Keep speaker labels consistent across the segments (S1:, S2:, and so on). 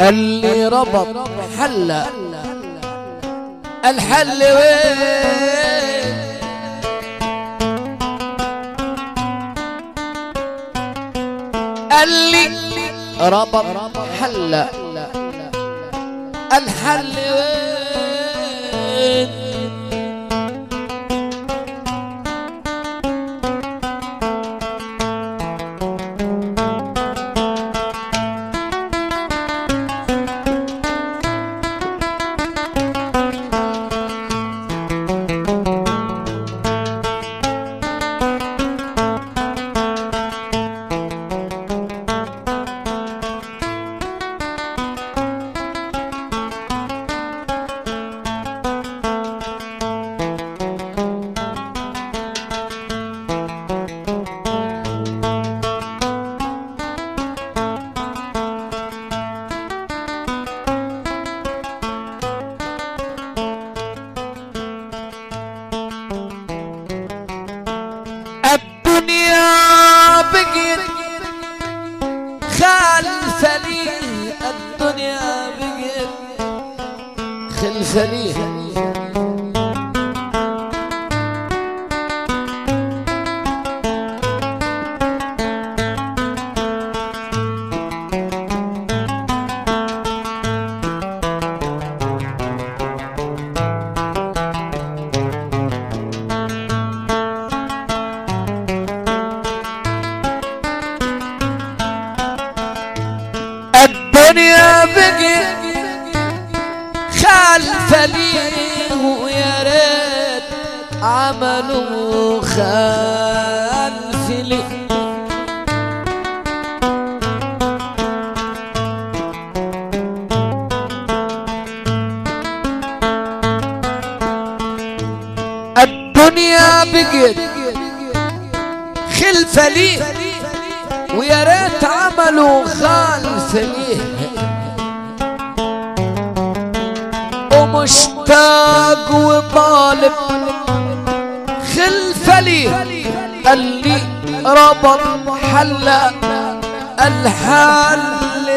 S1: اللي ربط حل الحل وين؟ اللي ربط حل الحل وين؟ الدنيا بقيت خلف لي ويا ريت عملوا خلف لي. الدنيا بقيت خلف لي. ويا ريت عملوا خالف ليه ومشتاق وطالب خلف لي اللي ربط حل الحل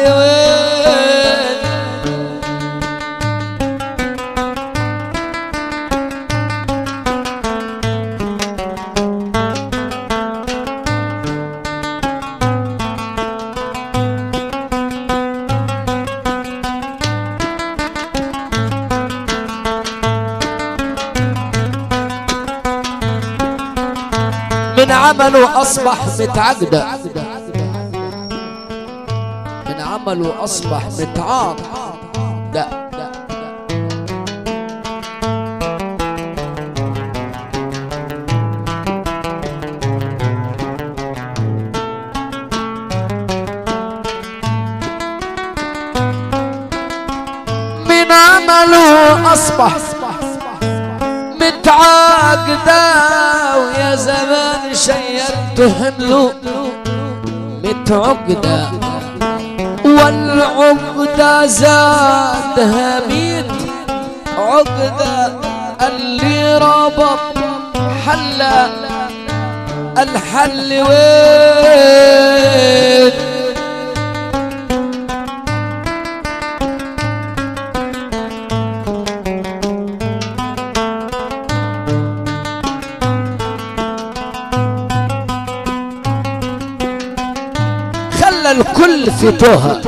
S1: عمله أصبح متعقدة من عمله أصبح متعاق لا. من عمله أصبح حمله متعقدة والعقدة زادها ميت. عقدة اللي ربط حل الحل وين؟ الكل في توها.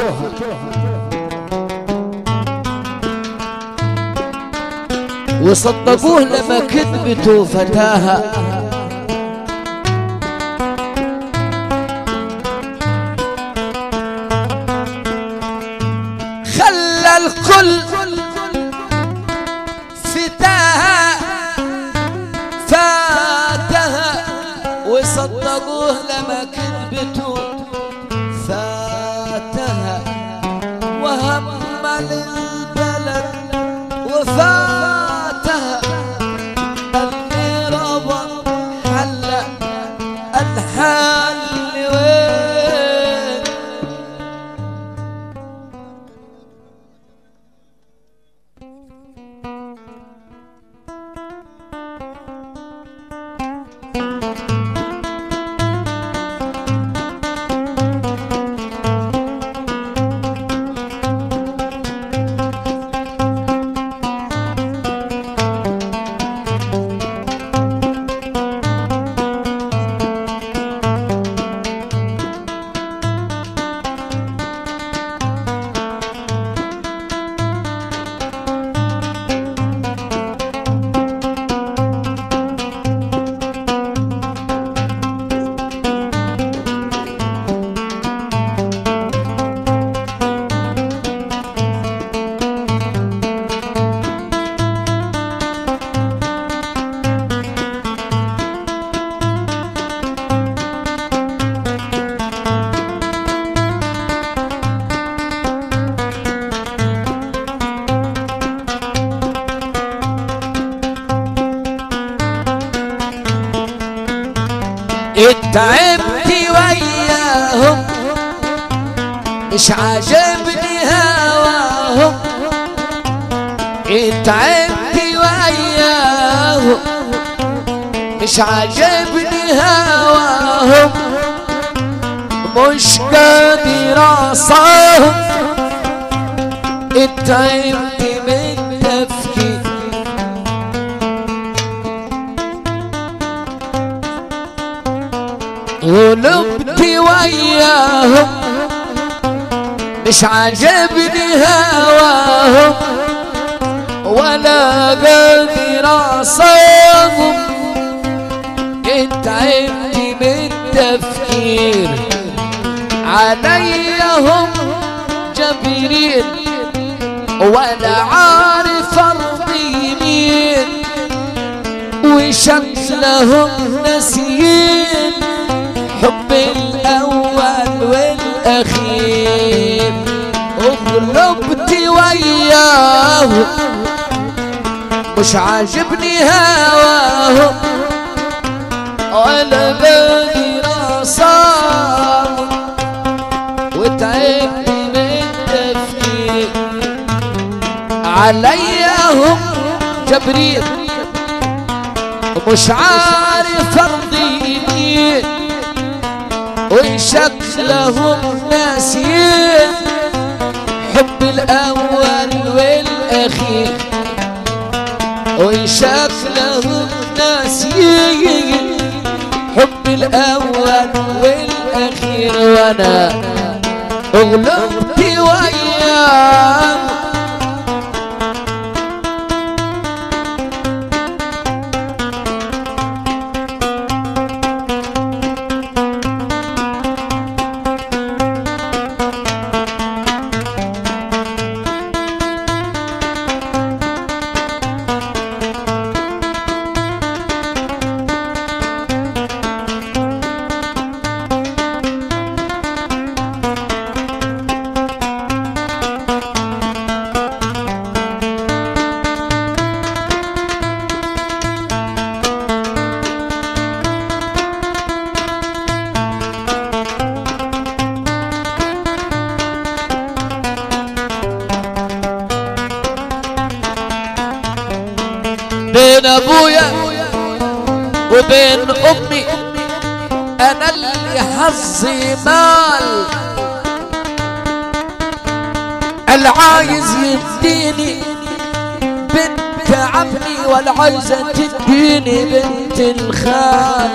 S1: وصدقوه لما كذبته فتاها. خلى الكل إتعبت وياهم مش عاجبني هواهم مش قادر اعصاهم إتعبت من تفكير غلبت وياهم مش عاجبني هواهم ولا قادر اعصاهم اتعبت من تفكير عليهم جبريل ولا عارف أرضي مين وشكلهم نسيين. حب الأول والأخير اغلبت وياهم مش عاجبني هواهم ولا باقي رصاهم وتعبت من تفكير عليهم جبريل. مش عارف أرضي مين وشكلهم ناسيين. حب الأول والأخير. وشكلهم ناسيين حب الأول والأخير. وأنا اغلبت بين أبويا وبين أمي أنا اللي حظي مال. العايز يديني بنت عمي والعايزة تديني بنت الخال.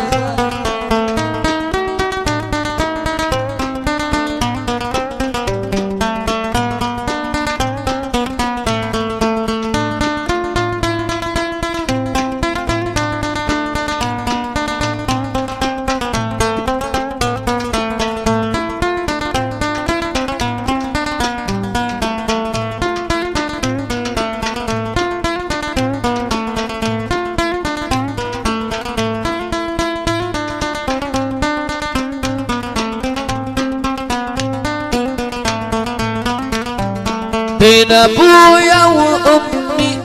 S1: بين أبويا وأمي.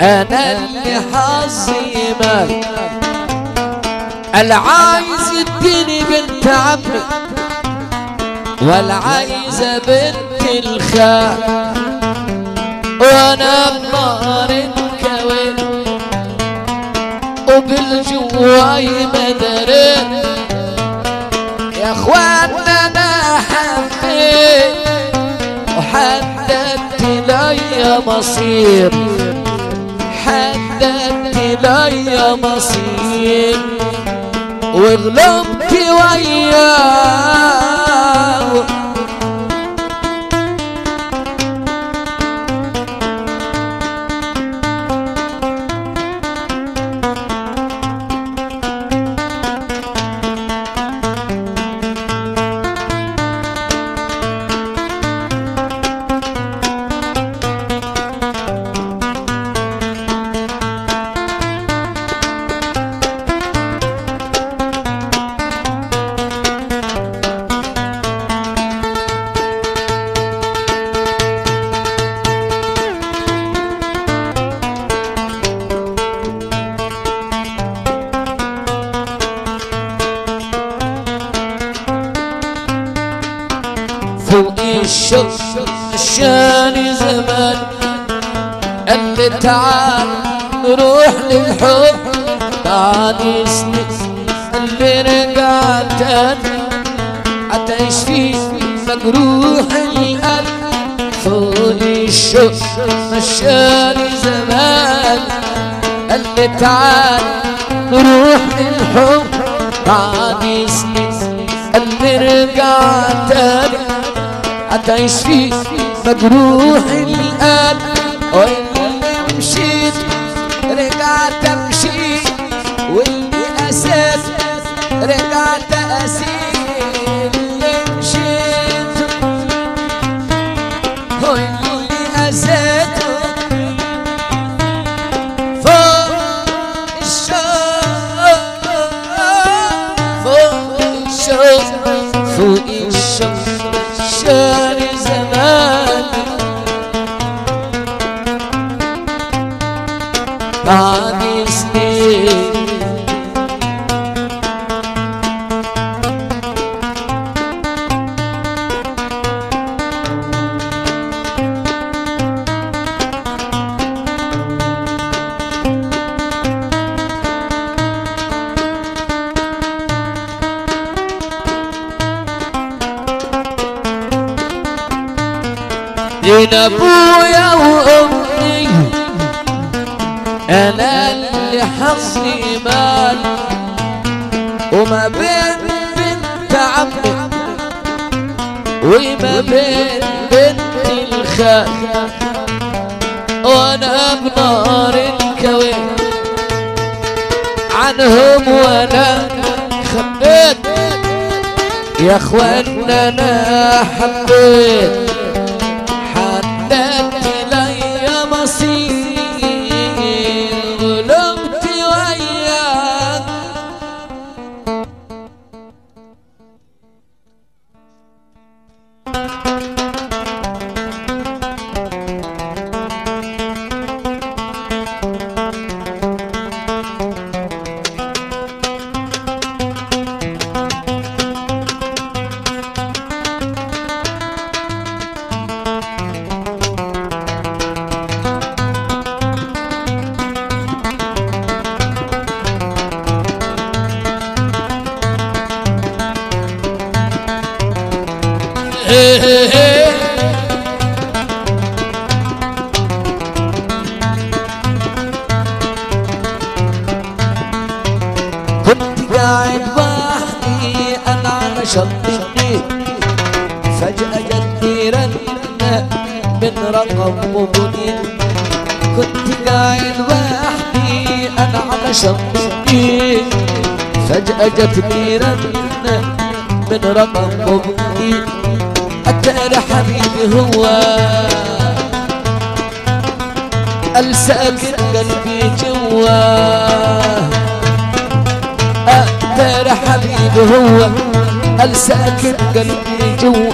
S1: أنا اللي حظي مال العايز يديني بنت عمي والعايزة بنت الخال. وأنا بنار الكوين وبالجواي مدرين يا اخوانا أنا حبيت وحددت لي مصير. حددت لي مصير. وغلبت وياه. تاني عتعيش فيه مجروح القلب فوق الشوق مشاني زمان. قال لي تعال نروح للحب بعد سنين قال لي رجع تاني هتعيش فيه مجروح القلب بعد عنهم وأنا خبيت. يا اخوانا أنا حبيت. شط فجأة جتني رنة من رقم مبين كنت قاعد وحدي أنا على شط فجأة جتني رنة من رقم مبين أتاري حبيبي هو الساكن قلبي جواه أقدر حبيبي هو الساكن قلبي جوا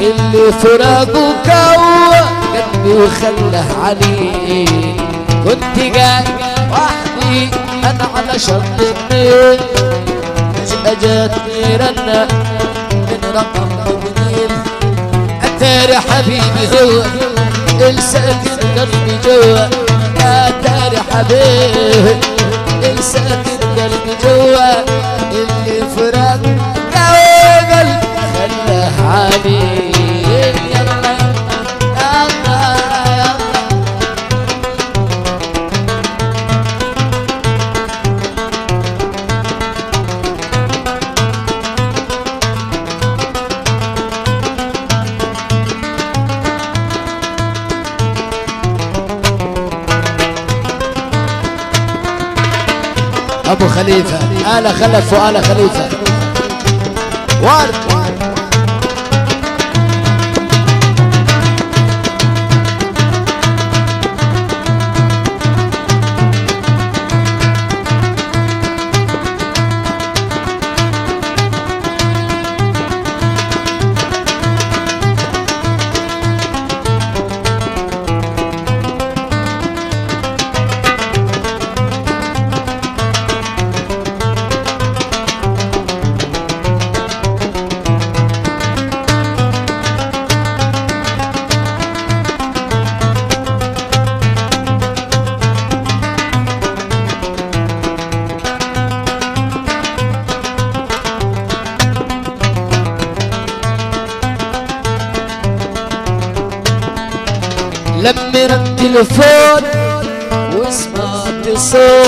S1: اللي فراقه كوى قلبي وخله عليه كنت قاعد وحدي أنا على شط النيل. جاتني رنة من رقم مبنيل. أتاري حبيبي هو الساكن قلبي جوا أتاري حبيبي الساكن قلبي جوا اللي فراق أبو خليفة آل خلف وآل خليفة. وارد.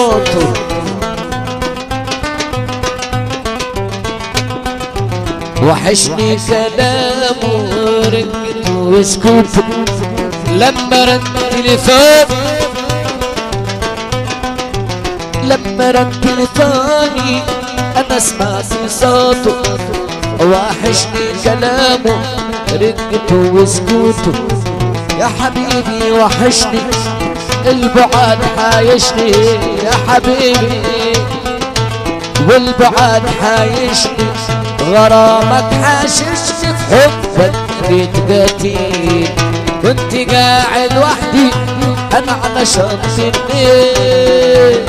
S1: صوته وحشني كلامه ورقته وسكوته لما رن تليفون لما رن تليفوني أنا سمعت صوته. وحشني كلامه رقته وسكوته يا حبيبي وحشني. البعاد حايشني يا حبيبي. والبعاد حايشني غرامك حاششني حبك بيت قتيل كنت قاعد وحدي أنا على شط النيل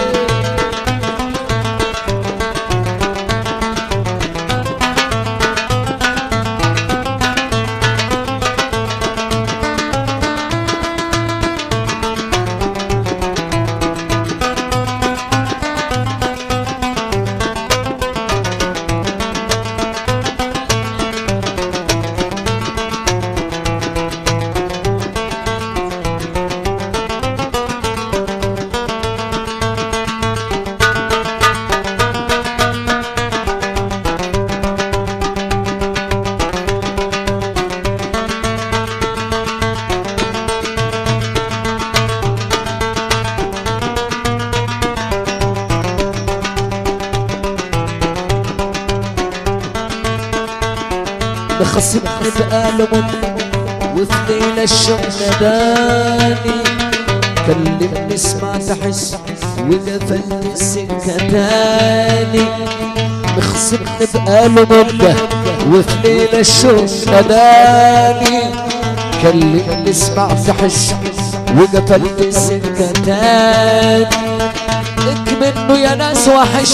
S1: كلمني سمعت احس وقفلت السكة تاني مخصبني بقلبه وفي ليلة الشوق ناداني كلمني سمعت احس وقفلت السكة تاني. لك منه يا ناس وحش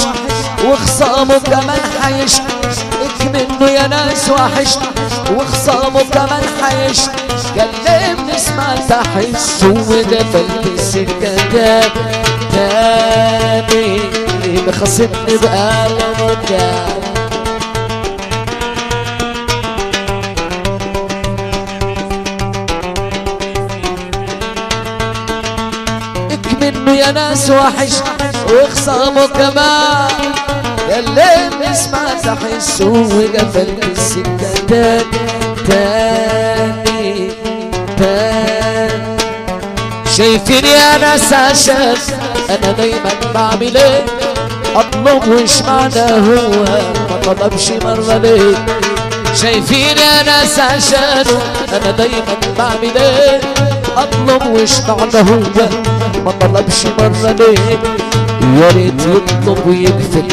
S1: وخصامه كمان حيش. لك منه يا ناس وحش وخصامه كمان حيش. احس وقفلت السكة تاني تاني مخصبني بقلبه تاني لك منه يا ناس وحش وخصامه كمان. اللي سمعت احس وقفلت السكة تاني تاني شايفين يا ناس عشان أنا دايما بعمل إيه اطلب وش معنى هو ما طلبش مرة ليه شايفين يا ناس عشانه أنا دايما بعمل إيه اطلب وش معنى هو ما طلبش مرة ليه يا ريت يطلب ويقفل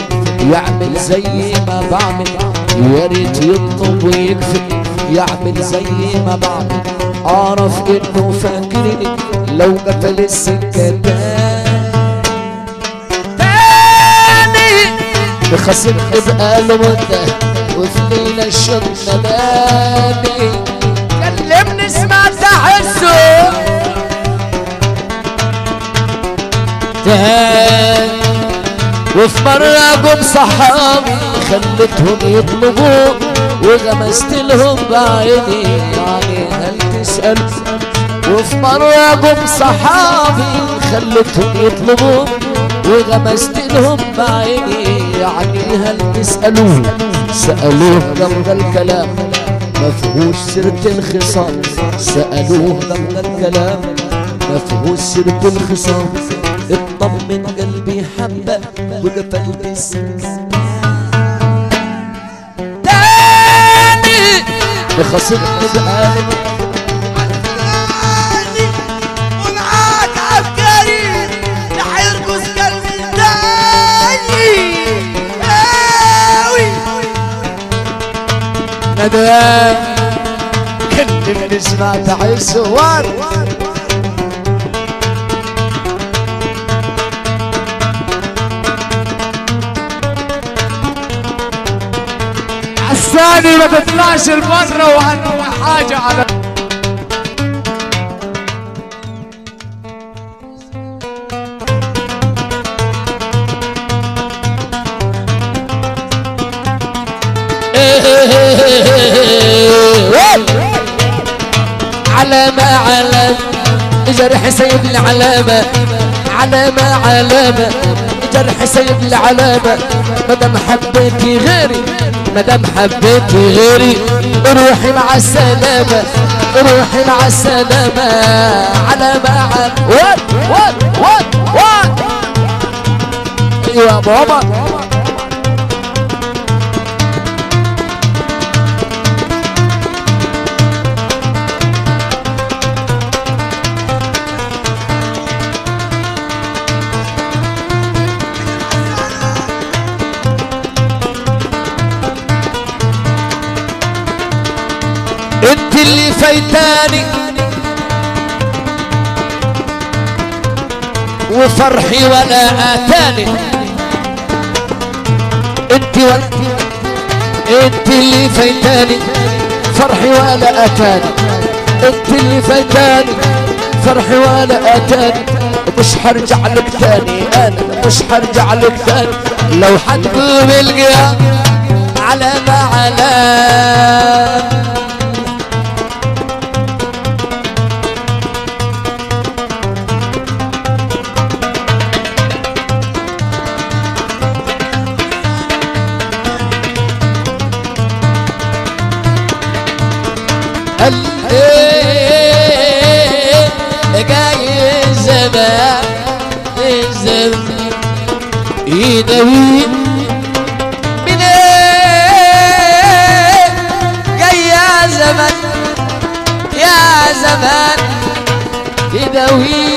S1: يعمل زي ما بعمل. يا ريت يطلب ويقفل يعمل زي ما بعمل. اعرف إنه فاكرني لو قفل السكة تاني بقلبه ده وفي ليلة الشط ناداني كلمني سمعت احسه تاني وفي مرة قم صحابي خلتهم يطلبوا وغمست لهم بعيني. يعني هل تسأل وفي مرة قم صحابي خلتهم يطلبوا وغمست لهم بعيني يعني هل تسألوه؟ سألوه قبل الكلام ما فيهوش سيرة الخصام سألوه قبل الكلام ما فيهوش سيرة الخصام اطمن قلبي حبة وقفلت السكة تاني بخصمني بقلبي ندوان كلمني سمعت عيسوان
S2: عالثاني ما تطلعش المرة وعنه حاجة على
S1: على ما علم جرح سيب لي علامة علامة. علامة جرح سيب لي علامة مدام حبيتي غيري مدام حبيتي غيري. روحي مع السلامة روحي مع السلامة. علامة علامة. وات وات وات وات. أيوه يا انت اللي فايتاني. وفرحي ولا آتاني. انت ولا انت اللي فايتاني. فرحي ولا آتاني. انت اللي فايتاني. فرحي ولا آتاني. مش حرجع لك تاني أنا مش حرجع لك تاني. لو حتقوم القيام على ما على. يدوي من إيه جاي يا زمان يا زمان يدوينا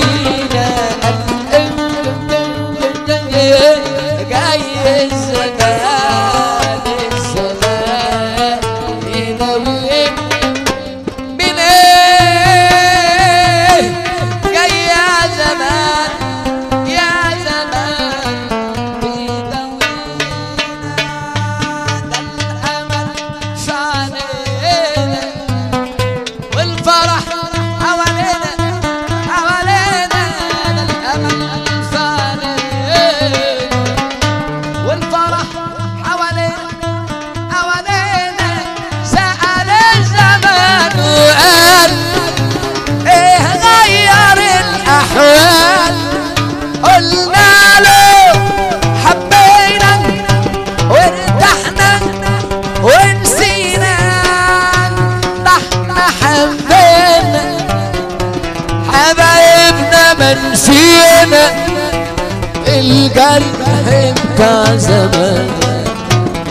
S1: الجرح بتاع زمان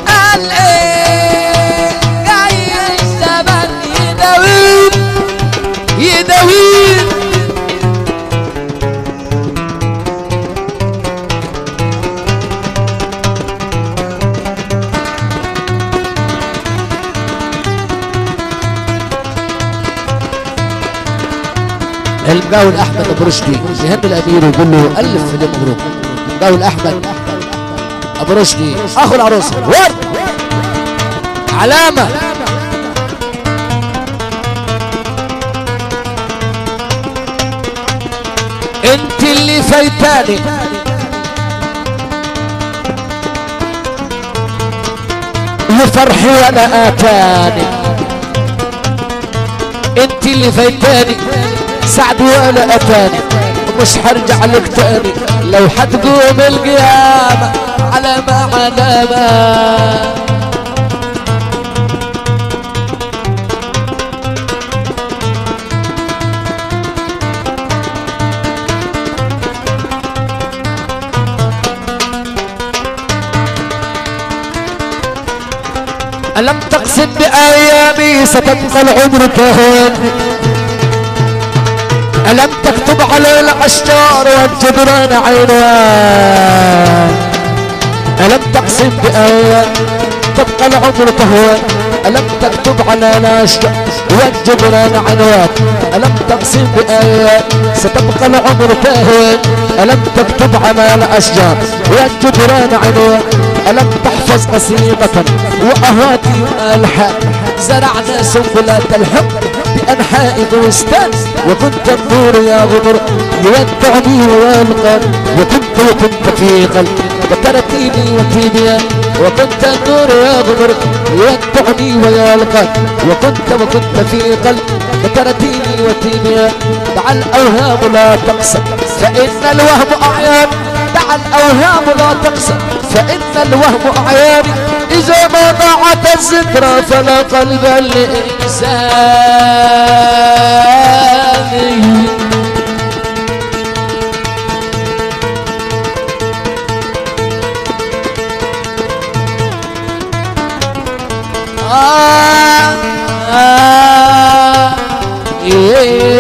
S1: قال إيه جاي يداوين المقاول أحمد ابو رشدي يهني الأمير ويقول له ألف مبروك المقاول احمد أبو رشدي. أخو العروسه ورد علامة. انت اللي فايتاني. وفرحي ولا آتاني. انت اللي فايتاني. سعد ولا آتاني. مش حرجع لك تاني. لو حتقوم القيامة على ما على ما ألم تقسم بأيامي ستبقى العمر كهون؟ ألم تكتب على الأشجار والجدران عنوان ألم تقسم بأيام تبقى العمر كهون ألم تكتب على الأشجار والجدران عنوان ألم تقسم بأيام ستبقى العمر كهون ألم تكتب على الأشجار والجدران عنوان ألم تحفظ قصيدة وأهاتي وألحان؟ زرعنا سنبلات الحب. بأنحاء بستان وكنت النور يا غمر يودعني ويلقى وكنت وكنت في قلبي وتركيني وكيمياء وكنت النور يا غمر يودعني ويلقى وكنت وكنت في قلبي ترتيني وتيميا دع الأوهام لا تقسى فإن الوهم أعيان. دع الأوهام لا تقسى فإن الوهم أعيان. إذا ما ضاعت الذكرى فلا قلب لإنسان آه آه إيه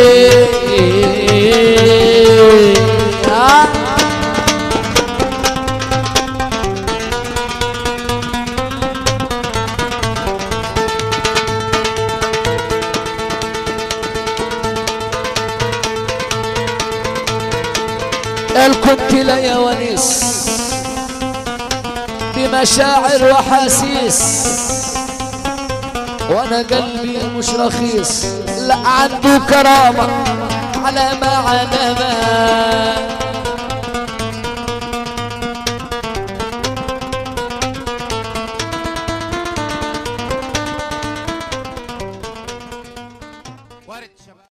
S1: وحاسيس وأنا قلبي مش رخيص لا عنده كرامة. على ما على ما